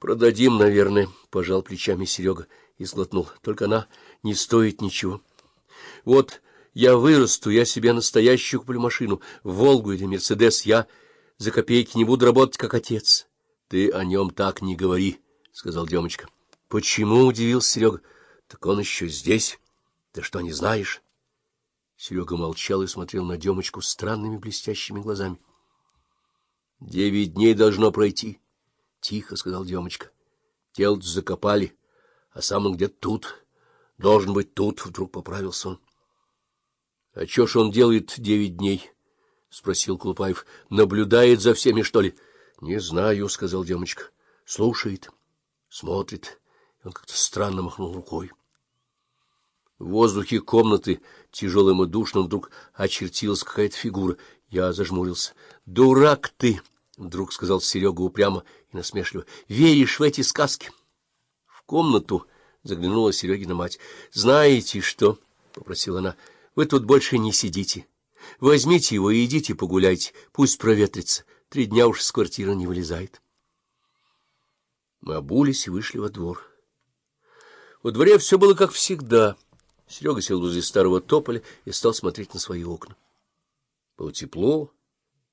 Продадим, наверное, — пожал плечами Серега и сглотнул. Только она не стоит ничего. Вот я вырасту, я себе настоящую куплю машину, Волгу или Мерседес, я за копейки не буду работать, как отец. — Ты о нем так не говори, — сказал Демочка. — Почему? — удивился Серега. — Так он еще здесь. Ты что, не знаешь? Серега молчал и смотрел на Демочку странными блестящими глазами. — Девять дней должно пройти, — тихо сказал Демочка. — Тело закопали, а сам он где-то тут. Должен быть тут, — вдруг поправился он. — А что ж он делает девять дней? — спросил Клупаев. — Наблюдает за всеми, что ли? — Не знаю, — сказал Демочка. — Слушает, смотрит. Он как-то странно махнул рукой. В воздухе комнаты, тяжелым и душным, вдруг очертилась какая-то фигура. Я зажмурился. — Дурак ты! — вдруг сказал Серега упрямо и насмешливо. — Веришь в эти сказки? В комнату заглянула Серегина мать. — Знаете что? — попросила она. — Вы тут больше не сидите. Возьмите его и идите погуляйте. Пусть проветрится. Три дня уж с квартиры не вылезает. Мы обулись и вышли во двор. Во дворе все было как всегда — Серега сел возле старого тополя и стал смотреть на свои окна. Было тепло,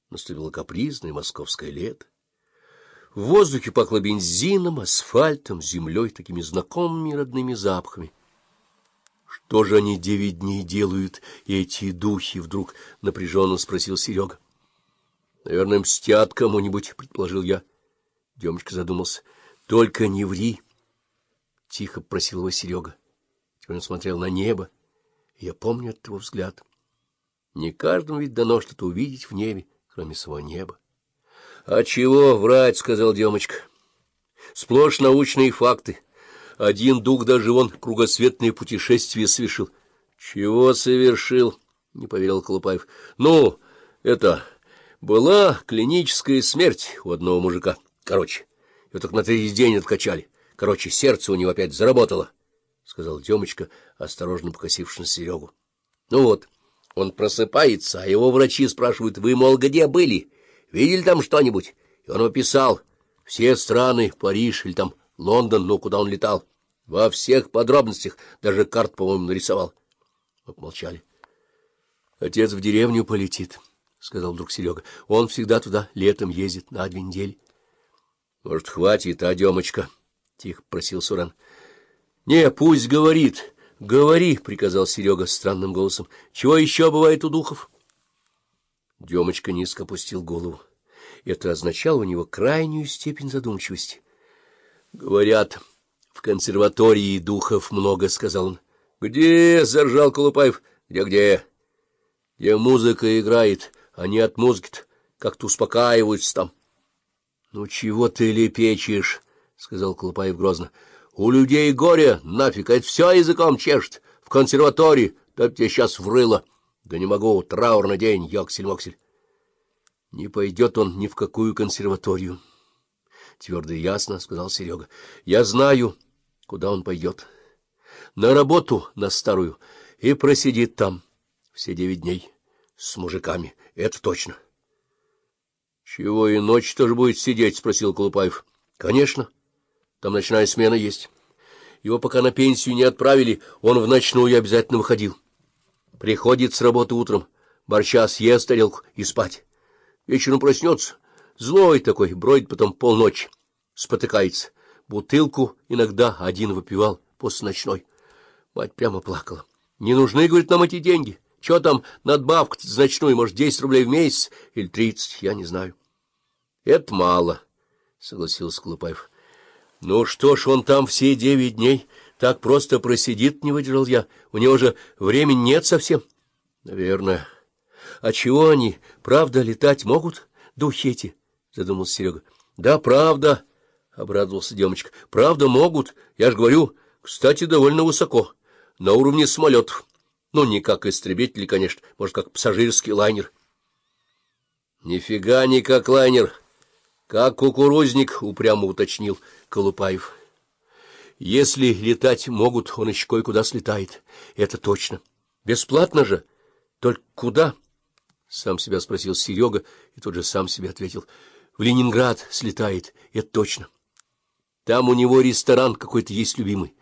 наступило капризное московское лето. В воздухе пахло бензином, асфальтом, землей, такими знакомыми родными запахами. Что же они девять дней делают, эти духи? — вдруг напряженно спросил Серега. — Наверное, мстят кому-нибудь, — предположил я. Демочка задумался. — Только не ври, — тихо просил его Серега. Он смотрел на небо, я помню от его взгляд. Не каждому ведь дано что-то увидеть в небе, кроме своего неба. — А чего врать, — сказал Демочка. — Сплошь научные факты. Один дух даже вон кругосветное путешествие совершил. — Чего совершил? — не поверил Колупаев. — Ну, это... Была клиническая смерть у одного мужика. Короче, его только на третий день откачали. Короче, сердце у него опять заработало. — сказал Демочка, осторожно покосившись на Серегу. — Ну вот, он просыпается, а его врачи спрашивают, вы, мол, где были? Видели там что-нибудь? И он описал все страны, Париж или там Лондон, ну, куда он летал. Во всех подробностях, даже карт, по-моему, нарисовал. Мы молчали. — Отец в деревню полетит, — сказал вдруг Серега. — Он всегда туда летом ездит на две недели. — Может, хватит, а, Демочка? — тихо просил Суран. — не, пусть говорит. Говори, — приказал Серега странным голосом. Чего еще бывает у духов? Демочка низко опустил голову. Это означало у него крайнюю степень задумчивости. — Говорят, в консерватории духов много, — сказал он. — Где? — заржал Колупаев. — Где-где? — Где музыка играет, они от музыки как-то успокаиваются там. — Ну, чего ты лепечешь? — сказал Колупаев грозно. У людей горе, нафиг, это все языком чешет. В консерватории, да тебе сейчас врыло. Да не могу, траурный день, ёксель-моксель. Не пойдет он ни в какую консерваторию. Твердо и ясно, — сказал Серега. Я знаю, куда он пойдет. На работу, на старую, и просидит там все девять дней с мужиками, это точно. — Чего и ночь тоже будет сидеть? — спросил Колупаев. — Конечно. — там ночная смена есть. Его пока на пенсию не отправили, он в ночную обязательно выходил. Приходит с работы утром, борща съест тарелку и спать. Вечером проснется, злой такой, бродит потом полночи, спотыкается. Бутылку иногда один выпивал после ночной. Мать прямо плакала. Не нужны, говорит, нам эти деньги. Что там надбавка за ночную, может, десять рублей в месяц или тридцать, я не знаю. — Это мало, — согласился Колупаев. Ну что ж, он там все девять дней так просто просидит, не выдержал я. У него же времени нет совсем. Наверное. А чего они, правда, летать могут, духи эти? Задумался Серега. Да, правда, обрадовался Демочка. Правда, могут. Я же говорю, кстати, довольно высоко. На уровне самолетов. Ну, не как истребители, конечно, может, как пассажирский лайнер. Нифига не как лайнер. Как кукурузник, упрямо уточнил Колупаев. Если летать могут, он еще кое-куда слетает. Это точно. Бесплатно же. Только куда? Сам себя спросил Серега и тут же сам себе ответил. В Ленинград слетает. Это точно. Там у него ресторан какой-то есть любимый.